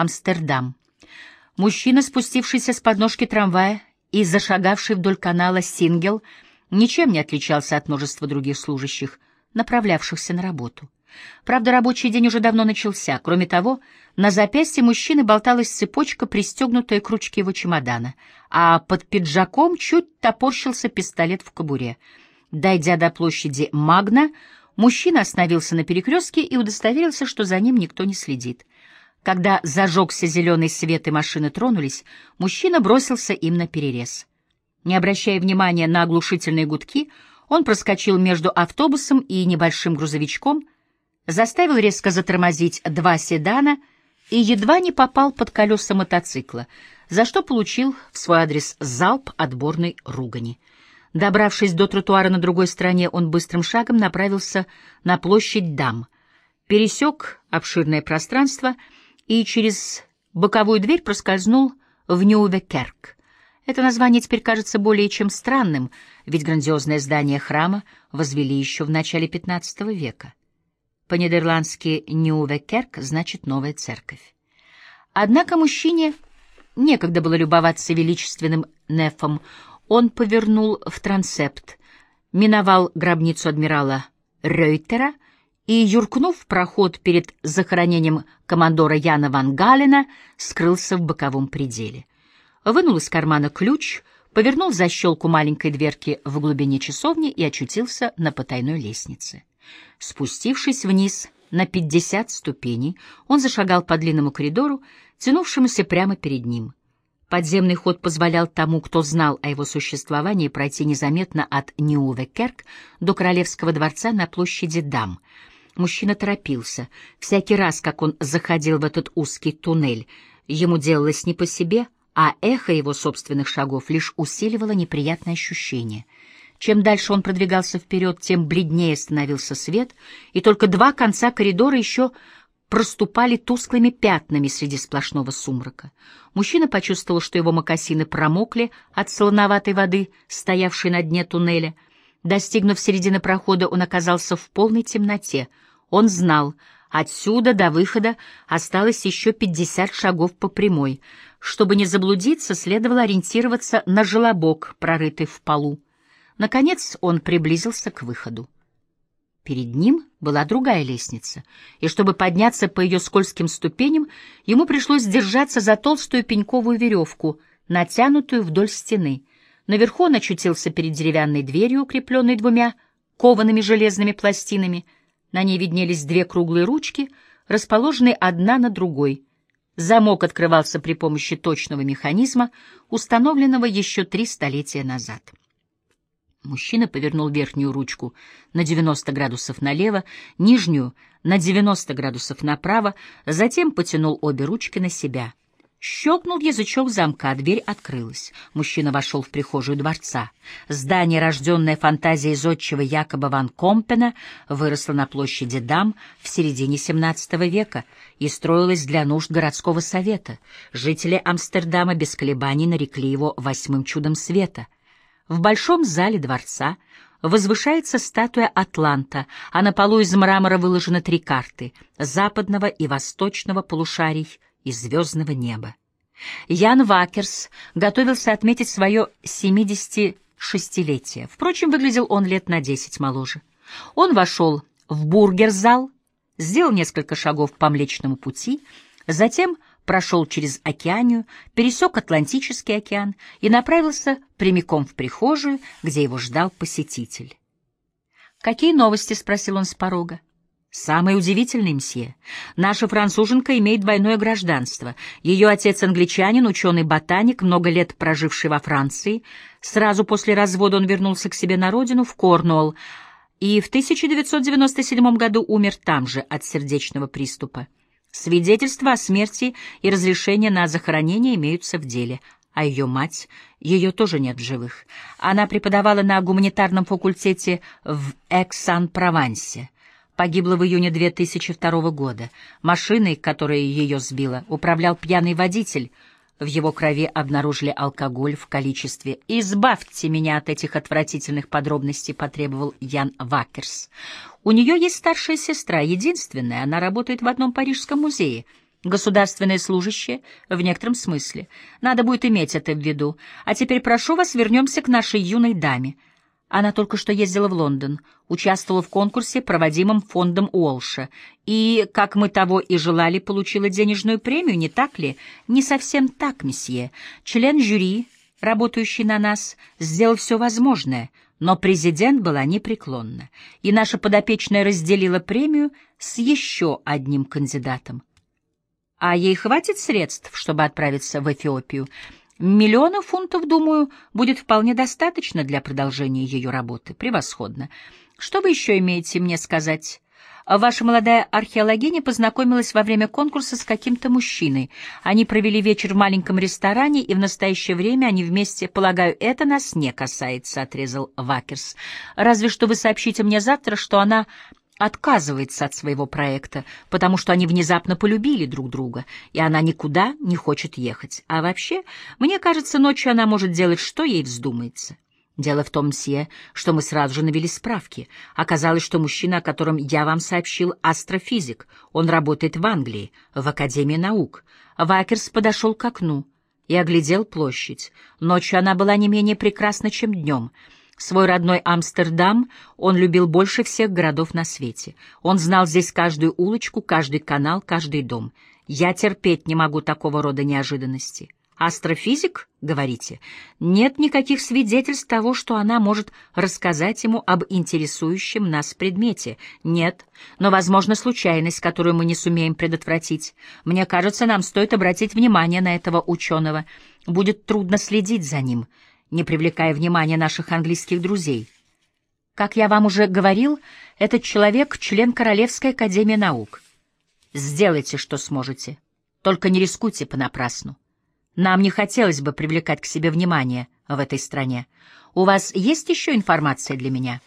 Амстердам. Мужчина, спустившийся с подножки трамвая и зашагавший вдоль канала Сингел, ничем не отличался от множества других служащих, направлявшихся на работу. Правда, рабочий день уже давно начался. Кроме того, на запястье мужчины болталась цепочка, пристегнутая к ручке его чемодана, а под пиджаком чуть топорщился пистолет в кобуре. Дойдя до площади Магна, мужчина остановился на перекрестке и удостоверился, что за ним никто не следит. Когда зажегся зеленый свет и машины тронулись, мужчина бросился им на перерез. Не обращая внимания на оглушительные гудки, он проскочил между автобусом и небольшим грузовичком, заставил резко затормозить два седана и едва не попал под колеса мотоцикла, за что получил в свой адрес залп отборной ругани. Добравшись до тротуара на другой стороне, он быстрым шагом направился на площадь Дам, пересек обширное пространство — и через боковую дверь проскользнул в Ньювекерк. Это название теперь кажется более чем странным, ведь грандиозное здание храма возвели еще в начале XV века. По-нидерландски «Ньювекерк» значит «новая церковь». Однако мужчине некогда было любоваться величественным нефом. Он повернул в трансепт, миновал гробницу адмирала Рейтера — и, юркнув в проход перед захоронением командора Яна Ван Галена, скрылся в боковом пределе. Вынул из кармана ключ, повернул защелку маленькой дверки в глубине часовни и очутился на потайной лестнице. Спустившись вниз на пятьдесят ступеней, он зашагал по длинному коридору, тянувшемуся прямо перед ним. Подземный ход позволял тому, кто знал о его существовании, пройти незаметно от Ньювекерк до Королевского дворца на площади Дам — Мужчина торопился. Всякий раз, как он заходил в этот узкий туннель, ему делалось не по себе, а эхо его собственных шагов лишь усиливало неприятное ощущение. Чем дальше он продвигался вперед, тем бледнее становился свет, и только два конца коридора еще проступали тусклыми пятнами среди сплошного сумрака. Мужчина почувствовал, что его мокасины промокли от солоноватой воды, стоявшей на дне туннеля. Достигнув середины прохода, он оказался в полной темноте — он знал, отсюда до выхода осталось еще пятьдесят шагов по прямой. Чтобы не заблудиться, следовало ориентироваться на желобок, прорытый в полу. Наконец он приблизился к выходу. Перед ним была другая лестница, и чтобы подняться по ее скользким ступеням, ему пришлось держаться за толстую пеньковую веревку, натянутую вдоль стены. Наверху он очутился перед деревянной дверью, укрепленной двумя коваными железными пластинами — на ней виднелись две круглые ручки, расположенные одна на другой. Замок открывался при помощи точного механизма, установленного еще три столетия назад. Мужчина повернул верхнюю ручку на 90 градусов налево, нижнюю — на 90 градусов направо, затем потянул обе ручки на себя — Щелкнул язычок замка, а дверь открылась. Мужчина вошел в прихожую дворца. Здание, рожденное фантазией зодчего Якоба ван Компена, выросло на площади Дам в середине XVII века и строилось для нужд городского совета. Жители Амстердама без колебаний нарекли его «восьмым чудом света». В большом зале дворца возвышается статуя Атланта, а на полу из мрамора выложены три карты — западного и восточного полушарий — из звездного неба. Ян Вакерс готовился отметить свое 76-летие. Впрочем, выглядел он лет на 10 моложе. Он вошел в бургерзал, сделал несколько шагов по Млечному пути, затем прошел через океанию, пересек Атлантический океан и направился прямиком в прихожую, где его ждал посетитель. «Какие новости?» — спросил он с порога. Самое удивительное, мсье, наша француженка имеет двойное гражданство. Ее отец англичанин, ученый-ботаник, много лет проживший во Франции. Сразу после развода он вернулся к себе на родину, в Корнуолл, и в 1997 году умер там же от сердечного приступа. Свидетельства о смерти и разрешение на захоронение имеются в деле, а ее мать, ее тоже нет в живых. Она преподавала на гуманитарном факультете в Эксан-Провансе погибла в июне 2002 года. Машиной, которая ее сбила, управлял пьяный водитель. В его крови обнаружили алкоголь в количестве. «Избавьте меня от этих отвратительных подробностей», — потребовал Ян Вакерс. «У нее есть старшая сестра, единственная. Она работает в одном парижском музее. Государственные служащие в некотором смысле. Надо будет иметь это в виду. А теперь прошу вас, вернемся к нашей юной даме. Она только что ездила в Лондон, участвовала в конкурсе, проводимом фондом Уолша, и, как мы того и желали, получила денежную премию, не так ли? Не совсем так, месье. Член жюри, работающий на нас, сделал все возможное, но президент была непреклонна, и наша подопечная разделила премию с еще одним кандидатом. А ей хватит средств, чтобы отправиться в Эфиопию — Миллиона фунтов, думаю, будет вполне достаточно для продолжения ее работы. Превосходно. Что вы еще имеете мне сказать? Ваша молодая археологиня познакомилась во время конкурса с каким-то мужчиной. Они провели вечер в маленьком ресторане, и в настоящее время они вместе... Полагаю, это нас не касается, — отрезал Вакерс. Разве что вы сообщите мне завтра, что она отказывается от своего проекта, потому что они внезапно полюбили друг друга, и она никуда не хочет ехать. А вообще, мне кажется, ночью она может делать, что ей вздумается. Дело в том, мсье, что мы сразу же навели справки. Оказалось, что мужчина, о котором я вам сообщил, астрофизик. Он работает в Англии, в Академии наук. Вакерс подошел к окну и оглядел площадь. Ночью она была не менее прекрасна, чем днем — Свой родной Амстердам он любил больше всех городов на свете. Он знал здесь каждую улочку, каждый канал, каждый дом. Я терпеть не могу такого рода неожиданности. Астрофизик, говорите? Нет никаких свидетельств того, что она может рассказать ему об интересующем нас предмете. Нет, но, возможно, случайность, которую мы не сумеем предотвратить. Мне кажется, нам стоит обратить внимание на этого ученого. Будет трудно следить за ним не привлекая внимания наших английских друзей. Как я вам уже говорил, этот человек — член Королевской академии наук. Сделайте, что сможете. Только не рискуйте понапрасну. Нам не хотелось бы привлекать к себе внимание в этой стране. У вас есть еще информация для меня?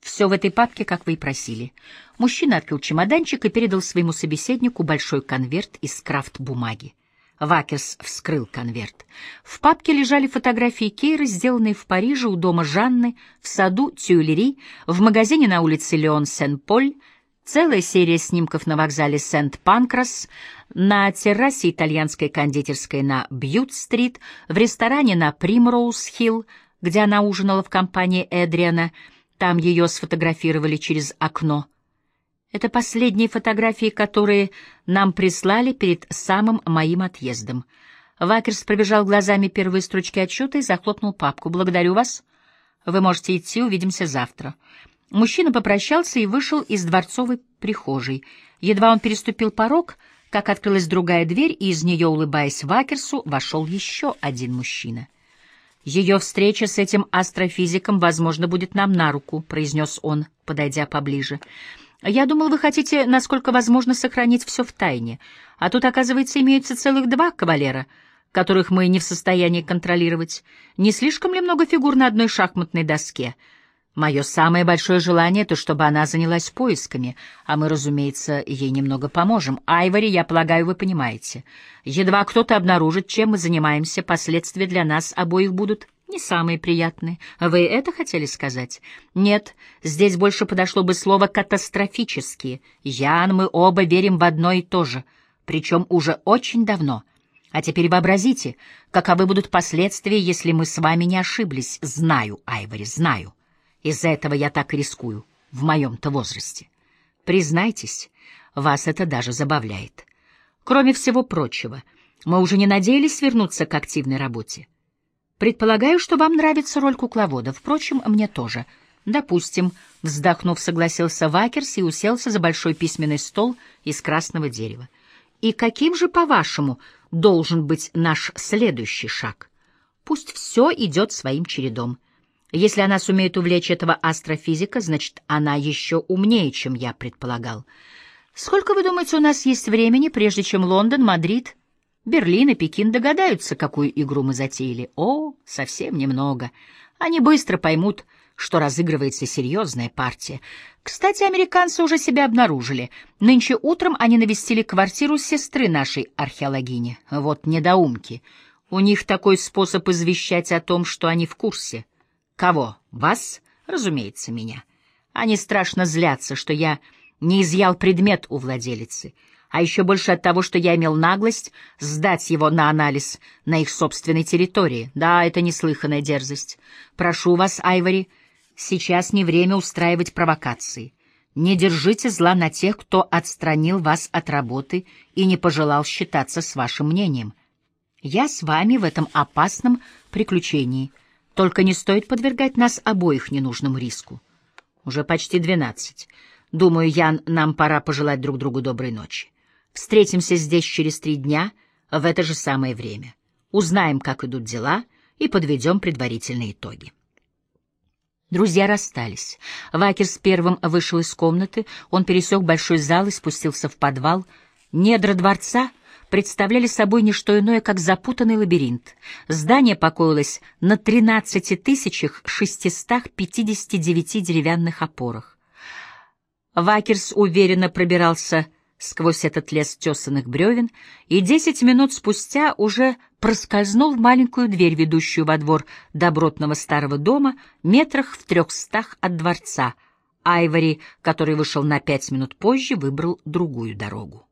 Все в этой папке, как вы и просили. Мужчина открыл чемоданчик и передал своему собеседнику большой конверт из крафт-бумаги. Вакерс вскрыл конверт. В папке лежали фотографии Кейры, сделанные в Париже у дома Жанны, в саду Тюильри, в магазине на улице Леон-Сен-Поль, целая серия снимков на вокзале Сент-Панкрас, на террасе итальянской кондитерской на Бьют-стрит, в ресторане на Примроуз-Хилл, где она ужинала в компании Эдриана, там ее сфотографировали через окно — это последние фотографии, которые нам прислали перед самым моим отъездом. Вакерс пробежал глазами первые строчки отчета и захлопнул папку. «Благодарю вас. Вы можете идти, увидимся завтра». Мужчина попрощался и вышел из дворцовой прихожей. Едва он переступил порог, как открылась другая дверь, и из нее, улыбаясь Вакерсу, вошел еще один мужчина. «Ее встреча с этим астрофизиком, возможно, будет нам на руку», — произнес он, подойдя поближе. Я думал, вы хотите, насколько возможно, сохранить все в тайне. А тут, оказывается, имеются целых два кавалера, которых мы не в состоянии контролировать. Не слишком ли много фигур на одной шахматной доске? Мое самое большое желание — то, чтобы она занялась поисками, а мы, разумеется, ей немного поможем. Айвори, я полагаю, вы понимаете. Едва кто-то обнаружит, чем мы занимаемся, последствия для нас обоих будут не самые приятные. Вы это хотели сказать? Нет, здесь больше подошло бы слово «катастрофические». Ян, мы оба верим в одно и то же, причем уже очень давно. А теперь вообразите, каковы будут последствия, если мы с вами не ошиблись. Знаю, Айвори, знаю. Из-за этого я так рискую, в моем-то возрасте. Признайтесь, вас это даже забавляет. Кроме всего прочего, мы уже не надеялись вернуться к активной работе. Предполагаю, что вам нравится роль кукловода. Впрочем, мне тоже. Допустим, вздохнув, согласился Вакерс и уселся за большой письменный стол из красного дерева. И каким же, по-вашему, должен быть наш следующий шаг? Пусть все идет своим чередом. Если она сумеет увлечь этого астрофизика, значит, она еще умнее, чем я предполагал. Сколько, вы думаете, у нас есть времени, прежде чем Лондон, Мадрид Берлин и Пекин догадаются, какую игру мы затеяли. О, совсем немного. Они быстро поймут, что разыгрывается серьезная партия. Кстати, американцы уже себя обнаружили. Нынче утром они навестили квартиру сестры нашей археологини. Вот недоумки. У них такой способ извещать о том, что они в курсе. Кого? Вас? Разумеется, меня. Они страшно злятся, что я не изъял предмет у владелицы — а еще больше от того, что я имел наглость сдать его на анализ на их собственной территории. Да, это неслыханная дерзость. Прошу вас, Айвори, сейчас не время устраивать провокации. Не держите зла на тех, кто отстранил вас от работы и не пожелал считаться с вашим мнением. Я с вами в этом опасном приключении. Только не стоит подвергать нас обоих ненужному риску. Уже почти двенадцать. Думаю, Ян, нам пора пожелать друг другу доброй ночи. Встретимся здесь через три дня в это же самое время. Узнаем, как идут дела, и подведем предварительные итоги. Друзья расстались. Вакерс первым вышел из комнаты, он пересек большой зал и спустился в подвал. Недра дворца представляли собой не что иное, как запутанный лабиринт. Здание покоилось на 13 659 деревянных опорах. Вакерс уверенно пробирался сквозь этот лес тесанных бревен, и десять минут спустя уже проскользнул в маленькую дверь, ведущую во двор добротного старого дома, метрах в трехстах от дворца. Айвори, который вышел на пять минут позже, выбрал другую дорогу.